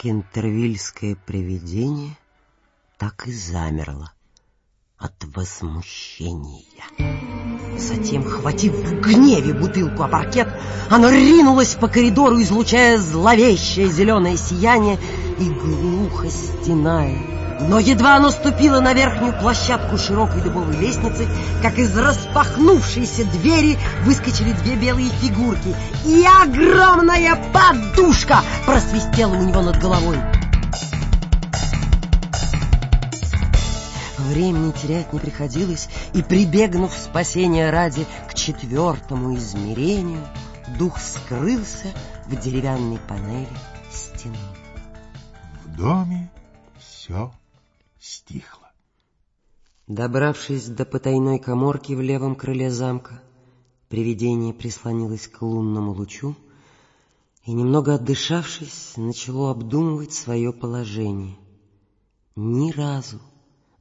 Кентервильское привидение так и замерло от возмущения. Затем, хватив в гневе бутылку о паркет, оно ринулось по коридору, излучая зловещее зеленое сияние и глухо стеная но едва оно ступило на верхнюю площадку широкой дубовой лестницы, как из распахнувшейся двери выскочили две белые фигурки, и огромная подушка просвистела у него над головой. Времени терять не приходилось, и, прибегнув спасения ради к четвертому измерению, дух скрылся в деревянной панели стены. В доме все стихло. Добравшись до потайной коморки в левом крыле замка, привидение прислонилось к лунному лучу и, немного отдышавшись, начало обдумывать свое положение. Ни разу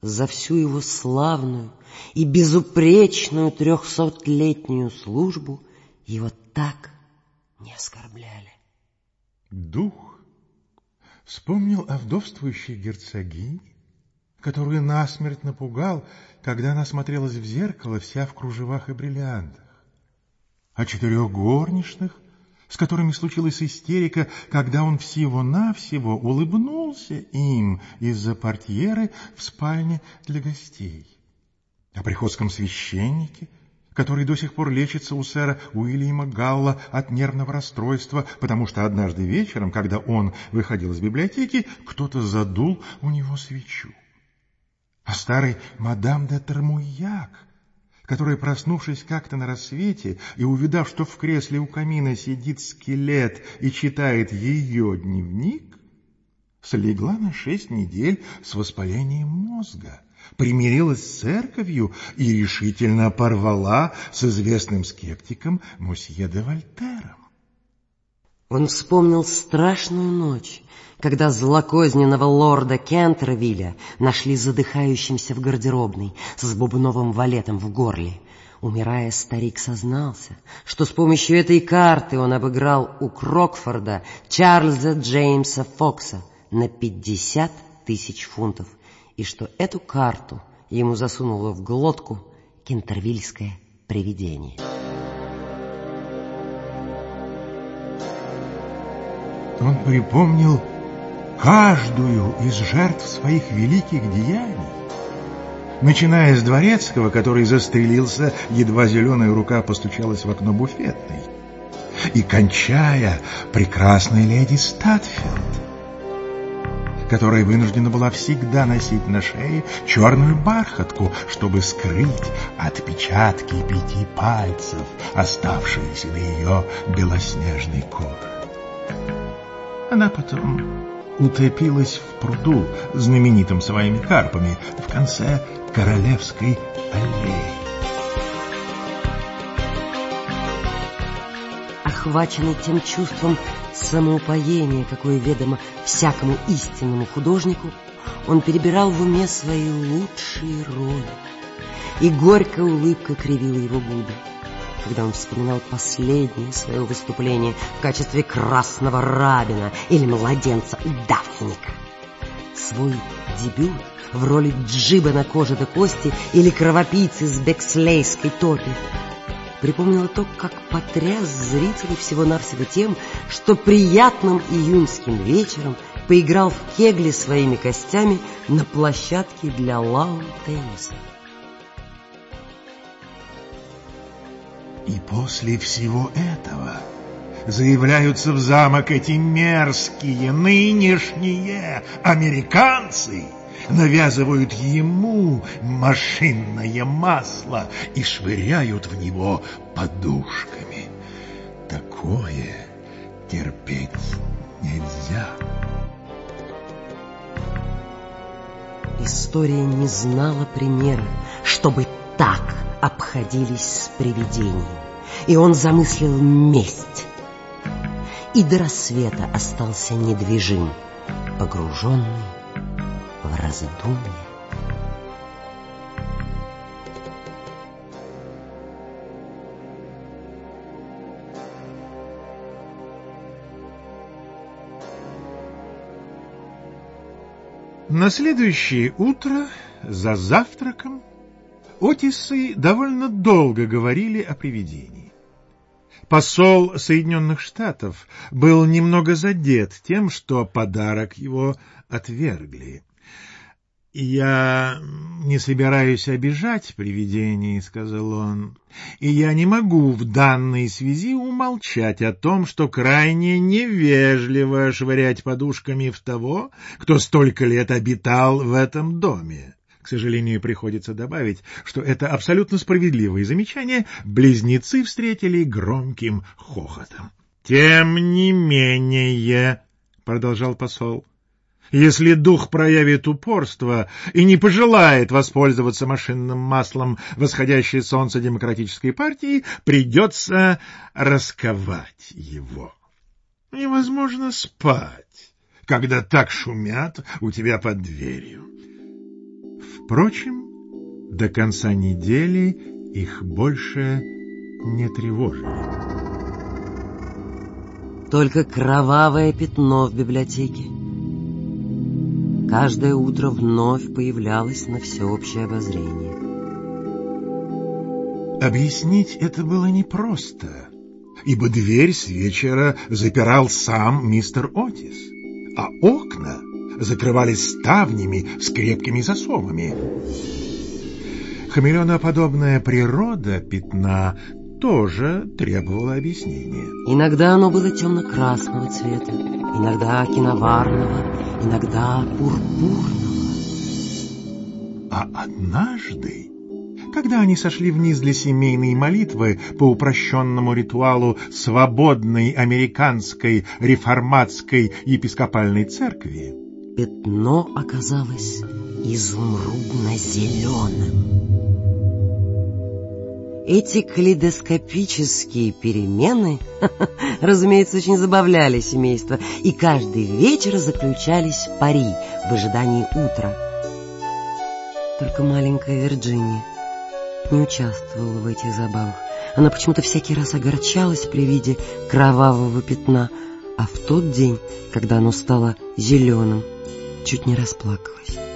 за всю его славную и безупречную трехсотлетнюю службу его так не оскорбляли. Дух вспомнил о вдовствующей герцогине, которую насмерть напугал, когда она смотрелась в зеркало вся в кружевах и бриллиантах. О четырех горничных, с которыми случилась истерика, когда он всего-навсего улыбнулся им из-за портьеры в спальне для гостей. О приходском священнике, который до сих пор лечится у сэра Уильяма Галла от нервного расстройства, потому что однажды вечером, когда он выходил из библиотеки, кто-то задул у него свечу а старой мадам де Термуяк, которая, проснувшись как-то на рассвете и увидав, что в кресле у камина сидит скелет и читает ее дневник, слегла на шесть недель с воспалением мозга, примирилась с церковью и решительно порвала с известным скептиком мосье де Вольтером. Он вспомнил страшную ночь, когда злокозненного лорда Кентервилля нашли задыхающимся в гардеробной с бубновым валетом в горле. Умирая, старик сознался, что с помощью этой карты он обыграл у Крокфорда Чарльза Джеймса Фокса на пятьдесят тысяч фунтов, и что эту карту ему засунуло в глотку кентервильское привидение. Он припомнил каждую из жертв своих великих деяний, начиная с Дворецкого, который застрелился, едва зеленая рука постучалась в окно буфетной, и кончая прекрасной леди Статфилд, которая вынуждена была всегда носить на шее черную бархатку, чтобы скрыть отпечатки пяти пальцев, оставшиеся на ее белоснежной коже. Она потом утопилась в пруду, знаменитым своими карпами, в конце Королевской аллеи. Охваченный тем чувством самоупоения, какое ведомо всякому истинному художнику, он перебирал в уме свои лучшие роли, и горькая улыбка кривила его губы когда он вспоминал последнее свое выступление в качестве красного рабина или младенца Дафника. Свой дебют в роли джиба на коже до кости или кровопийцы с бекслейской топи. Припомнила то, как потряс зрителей всего-навсего тем, что приятным июньским вечером поиграл в кегли своими костями на площадке для лаун-тенниса. И после всего этого заявляются в замок эти мерзкие нынешние американцы, навязывают ему машинное масло и швыряют в него подушками. Такое терпеть нельзя. История не знала примера, чтобы так обходились с привидением, и он замыслил месть. И до рассвета остался недвижим, погруженный в раздумье. На следующее утро за завтраком Отисы довольно долго говорили о привидении. Посол Соединенных Штатов был немного задет тем, что подарок его отвергли. «Я не собираюсь обижать привидений», — сказал он, — «и я не могу в данной связи умолчать о том, что крайне невежливо швырять подушками в того, кто столько лет обитал в этом доме. К сожалению, приходится добавить, что это абсолютно справедливое замечание близнецы встретили громким хохотом. «Тем не менее», — продолжал посол, — «если дух проявит упорство и не пожелает воспользоваться машинным маслом восходящее солнце демократической партии, придется расковать его. Невозможно спать, когда так шумят у тебя под дверью». Впрочем, до конца недели их больше не тревожили. Только кровавое пятно в библиотеке. Каждое утро вновь появлялось на всеобщее обозрение. Объяснить это было непросто, ибо дверь с вечера запирал сам мистер Отис, а окна закрывались ставнями с крепкими засовами. Хамелеоноподобная природа пятна тоже требовала объяснения. Иногда оно было темно-красного цвета, иногда киноварного, иногда пурпурного. А однажды, когда они сошли вниз для семейной молитвы по упрощенному ритуалу свободной американской реформатской епископальной церкви, пятно оказалось изумрудно-зеленым. Эти калейдоскопические перемены, разумеется, очень забавляли семейство, и каждый вечер заключались в пари в ожидании утра. Только маленькая Вирджиния не участвовала в этих забавах. Она почему-то всякий раз огорчалась при виде кровавого пятна, а в тот день, когда оно стало зеленым, чуть не расплакалась.